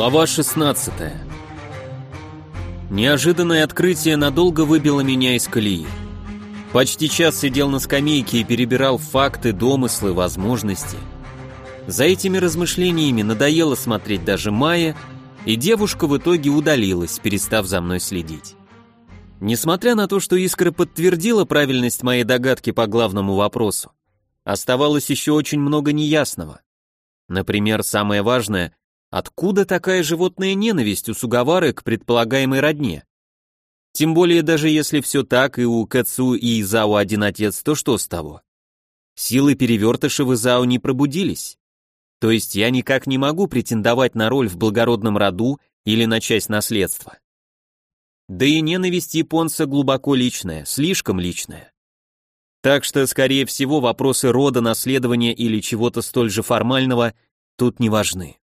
Глава 16 Неожиданное открытие надолго выбило меня из колеи. Почти час сидел на скамейке и перебирал факты, домыслы, возможности. За этими размышлениями надоело смотреть даже Майя, и девушка в итоге удалилась, перестав за мной следить. Несмотря на то, что Искра подтвердила правильность моей догадки по главному вопросу, оставалось еще очень много неясного. Например, самое важное, Откуда такая животная ненависть у Сугавары к предполагаемой родне? Тем более, даже если все так, и у Кацу и Изао один отец, то что с того? Силы перевертыша в Изао не пробудились. То есть я никак не могу претендовать на роль в благородном роду или на часть наследства. Да и ненависть японца глубоко личная, слишком личная. Так что, скорее всего, вопросы рода, наследования или чего-то столь же формального тут не важны.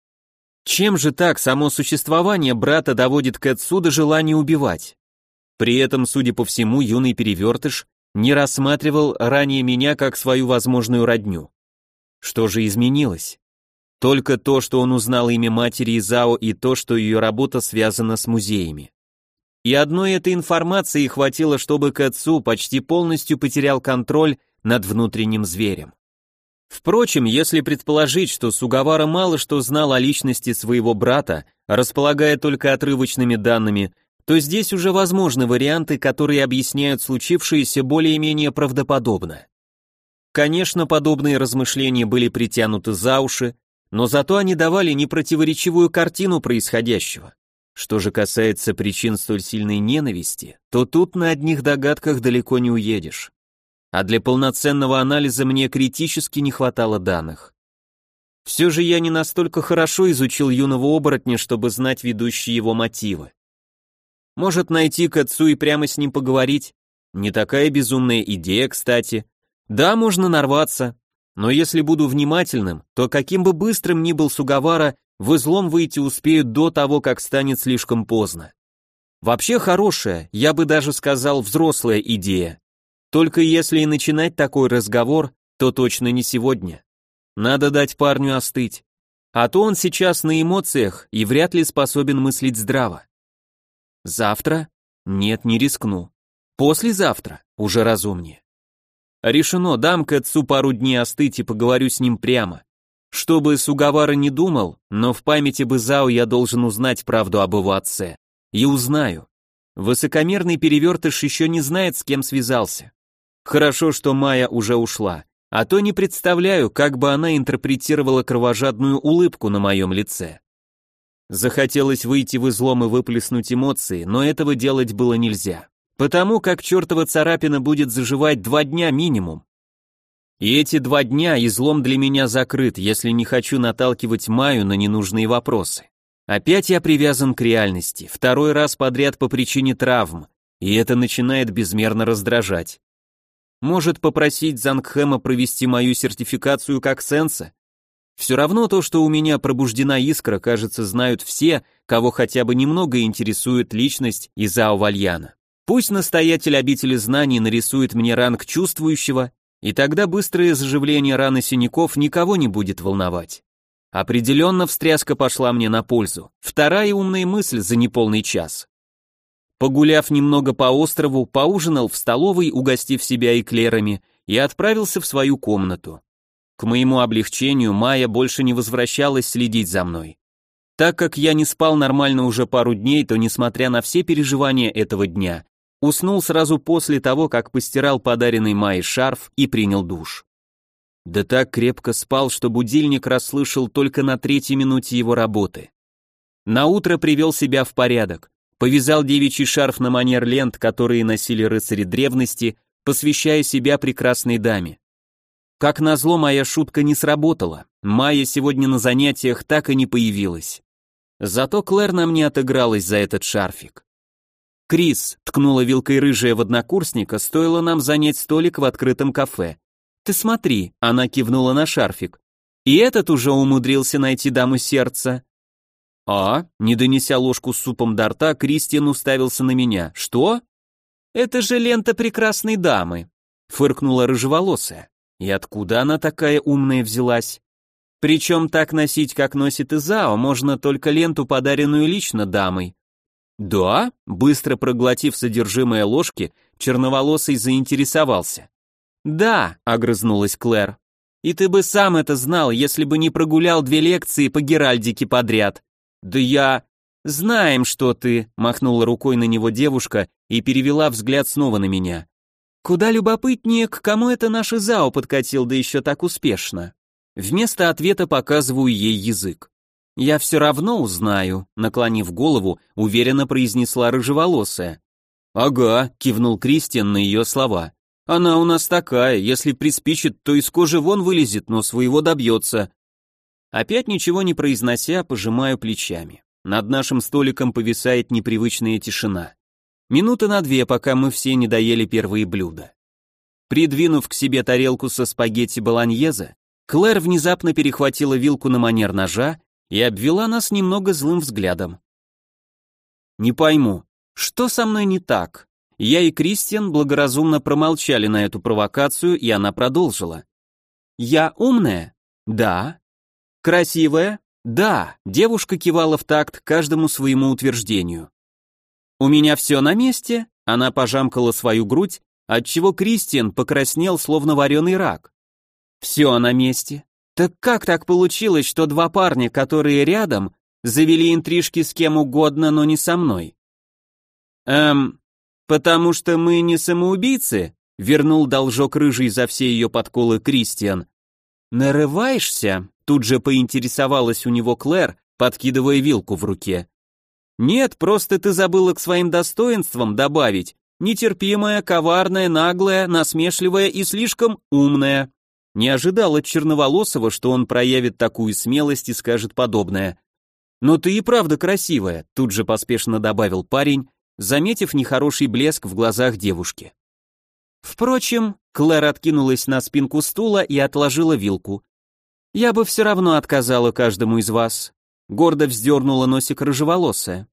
Чем же так само существование брата доводит Кэтсу до желания убивать? При этом, судя по всему, юный перевертыш не рассматривал ранее меня как свою возможную родню. Что же изменилось? Только то, что он узнал имя матери Изао и то, что ее работа связана с музеями. И одной этой информации хватило, чтобы Кэтсу почти полностью потерял контроль над внутренним зверем. Впрочем, если предположить, что Сугавара мало что знал о личности своего брата, располагая только отрывочными данными, то здесь уже возможны варианты, которые объясняют случившееся более-менее правдоподобно. Конечно, подобные размышления были притянуты за уши, но зато они давали непротиворечивую картину происходящего. Что же касается причин столь сильной ненависти, то тут на одних догадках далеко не уедешь а для полноценного анализа мне критически не хватало данных. Все же я не настолько хорошо изучил юного оборотня, чтобы знать ведущие его мотивы. Может найти к отцу и прямо с ним поговорить? Не такая безумная идея, кстати. Да, можно нарваться, но если буду внимательным, то каким бы быстрым ни был Сугавара, в излом выйти успеют до того, как станет слишком поздно. Вообще хорошая, я бы даже сказал взрослая идея. Только если и начинать такой разговор, то точно не сегодня. Надо дать парню остыть. А то он сейчас на эмоциях и вряд ли способен мыслить здраво. Завтра? Нет, не рискну. Послезавтра? Уже разумнее. Решено, дам Кэтсу пару дней остыть и поговорю с ним прямо. Чтобы Сугавара не думал, но в памяти Бызао я должен узнать правду об его отце. И узнаю. Высокомерный перевертыш еще не знает, с кем связался. Хорошо, что Майя уже ушла, а то не представляю, как бы она интерпретировала кровожадную улыбку на моем лице. Захотелось выйти в излом и выплеснуть эмоции, но этого делать было нельзя, потому как чертова царапина будет заживать два дня минимум. И эти два дня излом для меня закрыт, если не хочу наталкивать Майю на ненужные вопросы. Опять я привязан к реальности, второй раз подряд по причине травм, и это начинает безмерно раздражать. Может попросить Зангхэма провести мою сертификацию как сенса? Все равно то, что у меня пробуждена искра, кажется, знают все, кого хотя бы немного интересует личность Изао Вальяна. Пусть настоятель обители знаний нарисует мне ранг чувствующего, и тогда быстрое заживление раны синяков никого не будет волновать. Определенно встряска пошла мне на пользу. Вторая умная мысль за неполный час. Погуляв немного по острову, поужинал в столовой, угостив себя эклерами, и отправился в свою комнату. К моему облегчению Майя больше не возвращалась следить за мной. Так как я не спал нормально уже пару дней, то, несмотря на все переживания этого дня, уснул сразу после того, как постирал подаренный Майе шарф и принял душ. Да так крепко спал, что будильник расслышал только на третьей минуте его работы. На утро привел себя в порядок, повязал девичий шарф на манер лент, которые носили рыцари древности, посвящая себя прекрасной даме. Как назло, моя шутка не сработала. Майя сегодня на занятиях так и не появилась. Зато Клэр нам не отыгралась за этот шарфик. Крис ткнула вилкой рыжая в однокурсника, стоило нам занять столик в открытом кафе. Ты смотри, она кивнула на шарфик. И этот уже умудрился найти даму сердца. «А?» Не донеся ложку с супом до рта, Кристиан уставился на меня. «Что?» «Это же лента прекрасной дамы», — фыркнула рыжеволосая. «И откуда она такая умная взялась?» Причем так носить, как носит Изао, можно только ленту, подаренную лично дамой. Да? Быстро проглотив содержимое ложки, черноволосый заинтересовался. Да, огрызнулась Клэр. И ты бы сам это знал, если бы не прогулял две лекции по Геральдике подряд. Да я... Знаем, что ты, махнула рукой на него девушка и перевела взгляд снова на меня. Куда любопытнее, к кому это наш Изао подкатил, да еще так успешно. Вместо ответа показываю ей язык. «Я все равно узнаю», — наклонив голову, уверенно произнесла рыжеволосая. «Ага», — кивнул Кристиан на ее слова. «Она у нас такая, если приспичит, то из кожи вон вылезет, но своего добьется». Опять ничего не произнося, пожимаю плечами. Над нашим столиком повисает непривычная тишина. Минуты на две, пока мы все не доели первые блюда. Придвинув к себе тарелку со спагетти болоньезе, Клэр внезапно перехватила вилку на манер ножа и обвела нас немного злым взглядом. «Не пойму, что со мной не так?» Я и Кристиан благоразумно промолчали на эту провокацию, и она продолжила. «Я умная?» «Да». «Красивая?» «Да», девушка кивала в такт каждому своему утверждению. «У меня все на месте?» Она пожамкала свою грудь, отчего Кристиан покраснел, словно вареный рак. Все на месте. Так как так получилось, что два парня, которые рядом, завели интрижки с кем угодно, но не со мной? Эм, потому что мы не самоубийцы, вернул должок рыжий за все ее подколы Кристиан. Нарываешься? Тут же поинтересовалась у него Клэр, подкидывая вилку в руке. Нет, просто ты забыла к своим достоинствам добавить нетерпимая, коварная, наглая, насмешливая и слишком умная. Не ожидал от Черноволосого, что он проявит такую смелость и скажет подобное. «Но ты и правда красивая», тут же поспешно добавил парень, заметив нехороший блеск в глазах девушки. Впрочем, Клэр откинулась на спинку стула и отложила вилку. «Я бы все равно отказала каждому из вас», гордо вздернула носик рыжеволосая.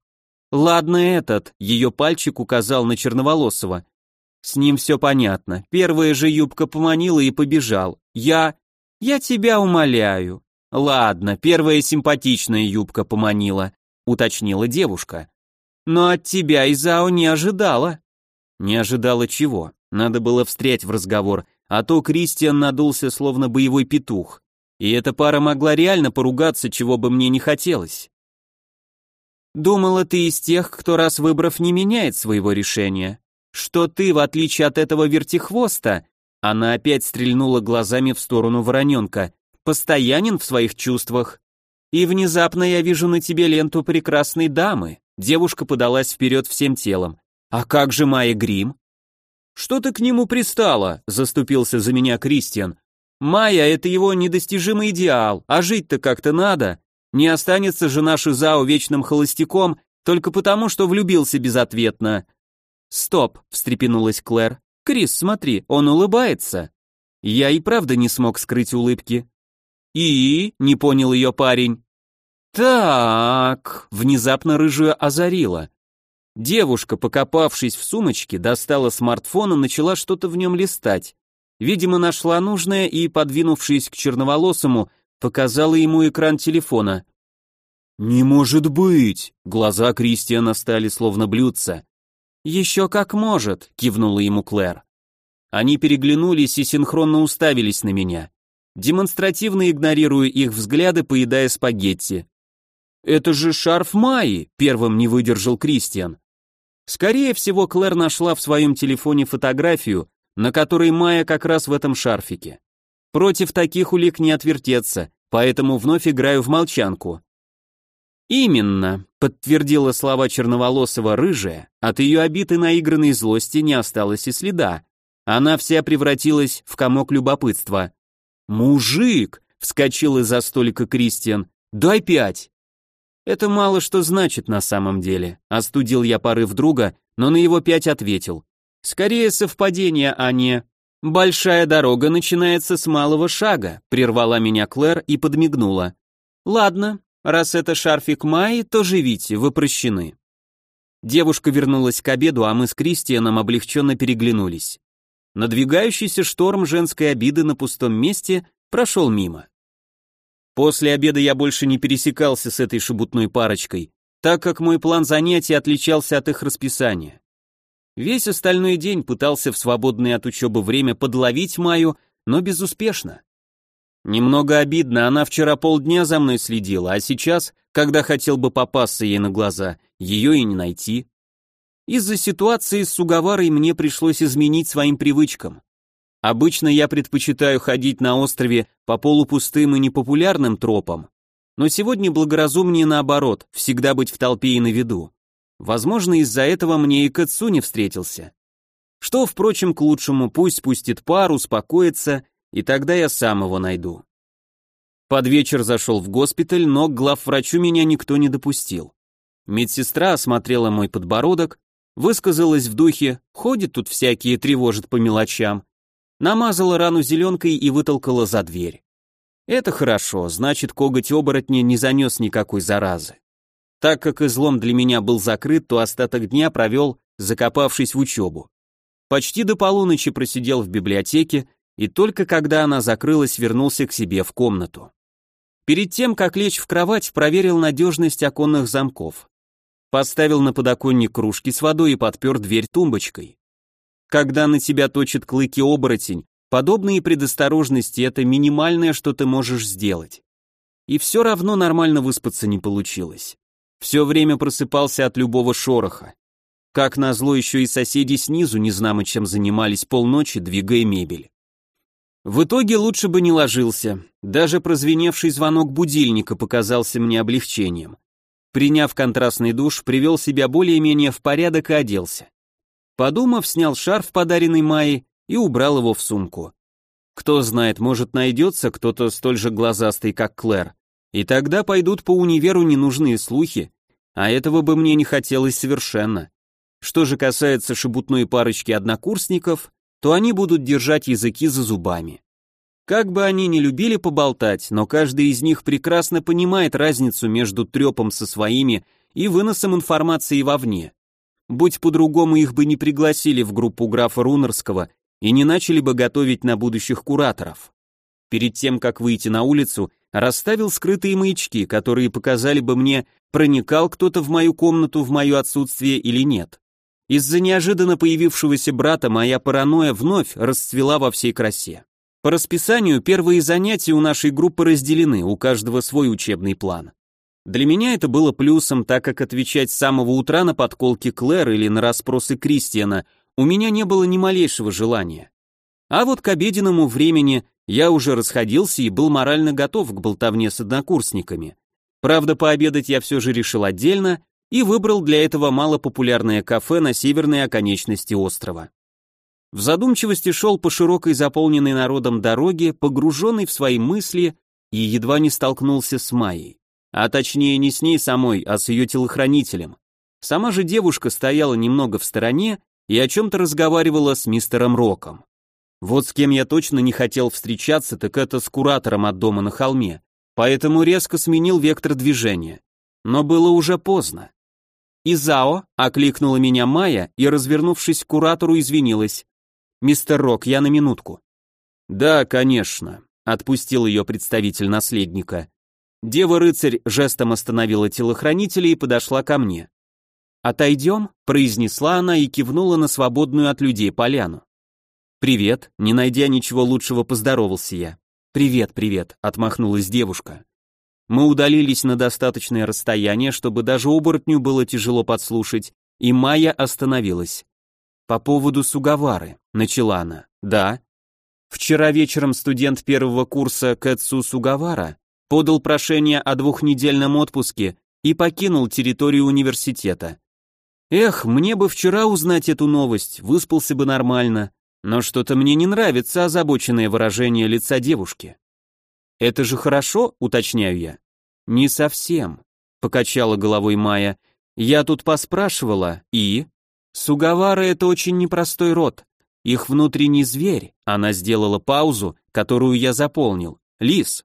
«Ладно этот», ее пальчик указал на черноволосого. С ним все понятно. Первая же юбка поманила и побежал. Я... Я тебя умоляю. Ладно, первая симпатичная юбка поманила, уточнила девушка. Но от тебя Изао не ожидала. Не ожидала чего? Надо было встрять в разговор, а то Кристиан надулся словно боевой петух. И эта пара могла реально поругаться, чего бы мне не хотелось. Думала ты из тех, кто раз выбрав не меняет своего решения что ты, в отличие от этого вертихвоста, она опять стрельнула глазами в сторону вороненка, постоянен в своих чувствах. И внезапно я вижу на тебе ленту прекрасной дамы. Девушка подалась вперед всем телом. А как же Майя Грим? Что ты к нему пристала? Заступился за меня Кристиан. Майя — это его недостижимый идеал, а жить-то как-то надо. Не останется же наш Изао вечным холостяком только потому, что влюбился безответно. «Стоп!» — встрепенулась Клэр. «Крис, смотри, он улыбается!» Я и правда не смог скрыть улыбки. «И?» — не понял ее парень. «Так...» — внезапно рыжую озарила. Девушка, покопавшись в сумочке, достала смартфон и начала что-то в нем листать. Видимо, нашла нужное и, подвинувшись к черноволосому, показала ему экран телефона. «Не может быть!» Глаза Кристиана стали словно блюдца. «Еще как может», — кивнула ему Клэр. Они переглянулись и синхронно уставились на меня, демонстративно игнорируя их взгляды, поедая спагетти. «Это же шарф Майи», — первым не выдержал Кристиан. Скорее всего, Клэр нашла в своем телефоне фотографию, на которой Майя как раз в этом шарфике. Против таких улик не отвертеться, поэтому вновь играю в молчанку. «Именно», — подтвердила слова черноволосого рыжая, от ее обиты наигранной злости не осталось и следа. Она вся превратилась в комок любопытства. «Мужик!» — вскочил из-за столика Кристиан. «Дай пять!» «Это мало что значит на самом деле», — остудил я порыв друга, но на его пять ответил. «Скорее совпадение, а не...» «Большая дорога начинается с малого шага», — прервала меня Клэр и подмигнула. «Ладно, Раз это шарфик Майи, то живите, вы прощены. Девушка вернулась к обеду, а мы с Кристианом облегченно переглянулись. Надвигающийся шторм женской обиды на пустом месте прошел мимо. После обеда я больше не пересекался с этой шебутной парочкой, так как мой план занятий отличался от их расписания. Весь остальной день пытался в свободное от учебы время подловить Маю, но безуспешно. Немного обидно, она вчера полдня за мной следила, а сейчас, когда хотел бы попасться ей на глаза, ее и не найти. Из-за ситуации с Сугаварой мне пришлось изменить своим привычкам. Обычно я предпочитаю ходить на острове по полупустым и непопулярным тропам, но сегодня благоразумнее наоборот, всегда быть в толпе и на виду. Возможно, из-за этого мне и не встретился. Что, впрочем, к лучшему, пусть спустит пар, успокоится, и тогда я сам его найду. Под вечер зашел в госпиталь, но к главврачу меня никто не допустил. Медсестра осмотрела мой подбородок, высказалась в духе «ходит тут всякие, тревожит по мелочам», намазала рану зеленкой и вытолкала за дверь. Это хорошо, значит, коготь оборотня не занес никакой заразы. Так как излом для меня был закрыт, то остаток дня провел, закопавшись в учебу. Почти до полуночи просидел в библиотеке, и только когда она закрылась, вернулся к себе в комнату. Перед тем, как лечь в кровать, проверил надежность оконных замков. Поставил на подоконник кружки с водой и подпер дверь тумбочкой. Когда на тебя точит клыки оборотень, подобные предосторожности – это минимальное, что ты можешь сделать. И все равно нормально выспаться не получилось. Все время просыпался от любого шороха. Как назло, еще и соседи снизу незнамо чем занимались полночи, двигая мебель. В итоге лучше бы не ложился. Даже прозвеневший звонок будильника показался мне облегчением. Приняв контрастный душ, привел себя более-менее в порядок и оделся. Подумав, снял шарф, подаренный Майей, и убрал его в сумку. Кто знает, может найдется кто-то столь же глазастый, как Клэр, и тогда пойдут по универу ненужные слухи, а этого бы мне не хотелось совершенно. Что же касается шебутной парочки однокурсников, то они будут держать языки за зубами. Как бы они ни любили поболтать, но каждый из них прекрасно понимает разницу между трепом со своими и выносом информации вовне. Будь по-другому, их бы не пригласили в группу графа Рунерского и не начали бы готовить на будущих кураторов. Перед тем, как выйти на улицу, расставил скрытые маячки, которые показали бы мне, проникал кто-то в мою комнату в мое отсутствие или нет. Из-за неожиданно появившегося брата моя паранойя вновь расцвела во всей красе. По расписанию первые занятия у нашей группы разделены, у каждого свой учебный план. Для меня это было плюсом, так как отвечать с самого утра на подколки Клэр или на расспросы Кристиана у меня не было ни малейшего желания. А вот к обеденному времени я уже расходился и был морально готов к болтовне с однокурсниками. Правда, пообедать я все же решил отдельно и выбрал для этого малопопулярное кафе на северной оконечности острова. В задумчивости шел по широкой заполненной народом дороге, погруженный в свои мысли, и едва не столкнулся с Майей. А точнее не с ней самой, а с ее телохранителем. Сама же девушка стояла немного в стороне и о чем-то разговаривала с мистером Роком. Вот с кем я точно не хотел встречаться, так это с куратором от дома на холме, поэтому резко сменил вектор движения. Но было уже поздно. «Изао», — окликнула меня Майя и, развернувшись к куратору, извинилась. «Мистер Рок, я на минутку». «Да, конечно», — отпустил ее представитель наследника. Дева-рыцарь жестом остановила телохранителя и подошла ко мне. «Отойдем», — произнесла она и кивнула на свободную от людей поляну. «Привет», не найдя ничего лучшего, поздоровался я. «Привет, привет», — отмахнулась девушка. Мы удалились на достаточное расстояние, чтобы даже оборотню было тяжело подслушать, и Майя остановилась. «По поводу Сугавары», — начала она. «Да». Вчера вечером студент первого курса Кэтсу Сугавара подал прошение о двухнедельном отпуске и покинул территорию университета. Эх, мне бы вчера узнать эту новость, выспался бы нормально, но что-то мне не нравится озабоченное выражение лица девушки. Это же хорошо, уточняю я. Не совсем, покачала головой Майя. Я тут поспрашивала, и... Сугавары — это очень непростой род. Их внутренний зверь, она сделала паузу, которую я заполнил. Лис.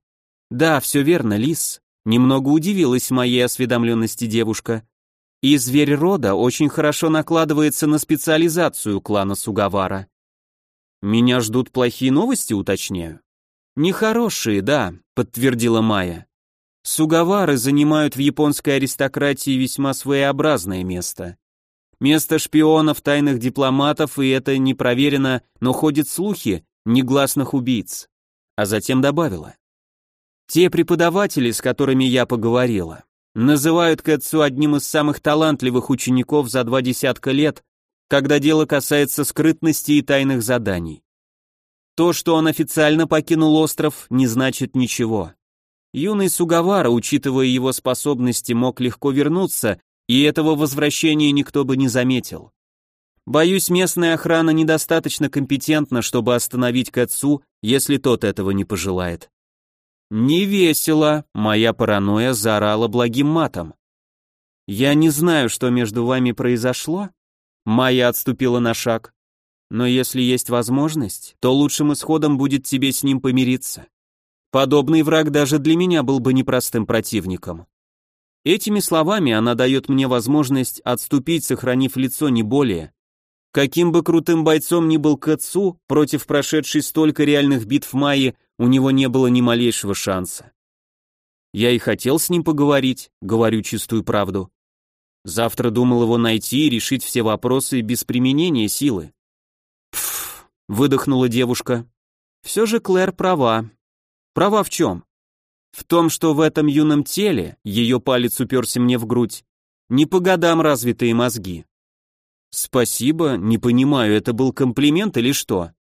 Да, все верно, лис. Немного удивилась моей осведомленности девушка. И зверь рода очень хорошо накладывается на специализацию клана Сугавара. Меня ждут плохие новости, уточняю. Нехорошие, да, подтвердила Майя. Сугавары занимают в японской аристократии весьма своеобразное место. Место шпионов, тайных дипломатов, и это не проверено, но ходят слухи негласных убийц. А затем добавила. Те преподаватели, с которыми я поговорила, называют Кэтсу одним из самых талантливых учеников за два десятка лет, когда дело касается скрытности и тайных заданий. То, что он официально покинул остров, не значит ничего. Юный Сугавара, учитывая его способности, мог легко вернуться, и этого возвращения никто бы не заметил. Боюсь, местная охрана недостаточно компетентна, чтобы остановить Кацу, если тот этого не пожелает. Не весело, моя паранойя заорала благим матом. Я не знаю, что между вами произошло. Майя отступила на шаг. Но если есть возможность, то лучшим исходом будет тебе с ним помириться. Подобный враг даже для меня был бы непростым противником. Этими словами она дает мне возможность отступить, сохранив лицо не более. Каким бы крутым бойцом ни был Кэтсу, против прошедшей столько реальных битв Майи у него не было ни малейшего шанса. Я и хотел с ним поговорить, говорю чистую правду. Завтра думал его найти и решить все вопросы без применения силы выдохнула девушка. Все же Клэр права. Права в чем? В том, что в этом юном теле, ее палец уперся мне в грудь, не по годам развитые мозги. Спасибо, не понимаю, это был комплимент или что?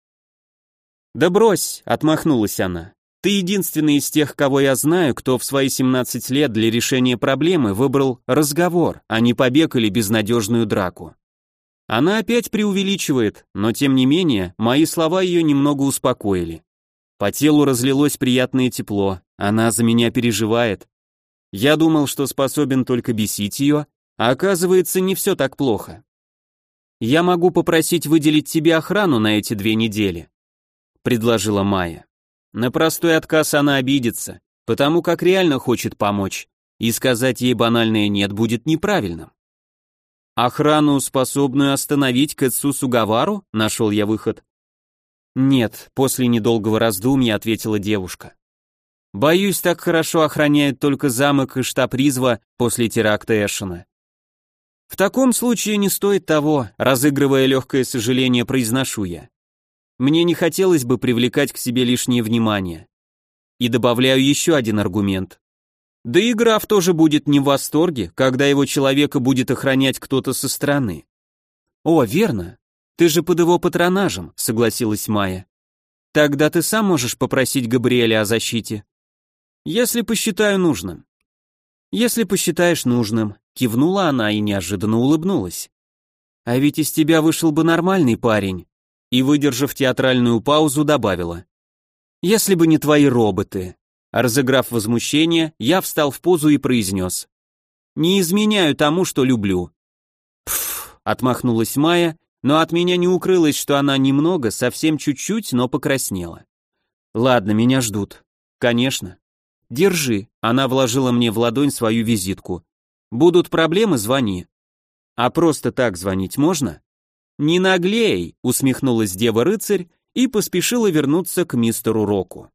Да брось, отмахнулась она. Ты единственный из тех, кого я знаю, кто в свои 17 лет для решения проблемы выбрал разговор, а не побег или безнадежную драку. Она опять преувеличивает, но тем не менее, мои слова ее немного успокоили. По телу разлилось приятное тепло, она за меня переживает. Я думал, что способен только бесить ее, а оказывается, не все так плохо. Я могу попросить выделить тебе охрану на эти две недели, предложила Майя. На простой отказ она обидится, потому как реально хочет помочь, и сказать ей банальное «нет» будет неправильным. Охрану, способную остановить Кэтсу Сугавару? Нашел я выход. Нет, после недолгого раздумья ответила девушка. Боюсь, так хорошо охраняют только замок и штаб Ризва после теракта Эшена. В таком случае не стоит того, разыгрывая легкое сожаление, произношу я. Мне не хотелось бы привлекать к себе лишнее внимание. И добавляю еще один аргумент. Да и граф тоже будет не в восторге, когда его человека будет охранять кто-то со стороны. О, верно. Ты же под его патронажем, согласилась Майя. Тогда ты сам можешь попросить Габриэля о защите. Если посчитаю нужным. Если посчитаешь нужным, кивнула она и неожиданно улыбнулась. А ведь из тебя вышел бы нормальный парень. И, выдержав театральную паузу, добавила. Если бы не твои роботы. Разыграв возмущение, я встал в позу и произнес. «Не изменяю тому, что люблю». «Пф», — отмахнулась Майя, но от меня не укрылось, что она немного, совсем чуть-чуть, но покраснела. «Ладно, меня ждут». «Конечно». «Держи», — она вложила мне в ладонь свою визитку. «Будут проблемы, звони». «А просто так звонить можно?» «Не наглей», — усмехнулась дева-рыцарь и поспешила вернуться к мистеру Року.